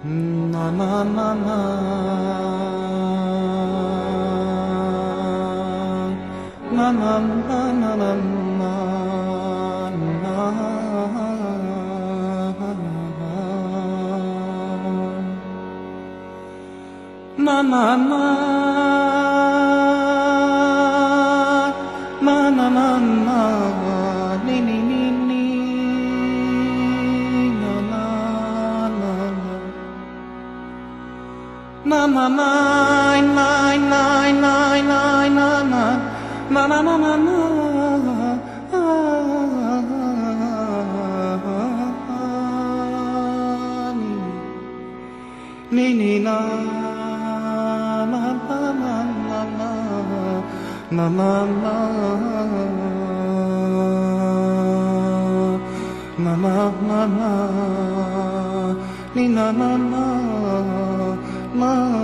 Namah Namah Namah Namah Namah ma ma ma ma ma ma ma nine nine nine nine nine na na na na na ni ni na. Na na na na na na na na na na na ni na na na mão.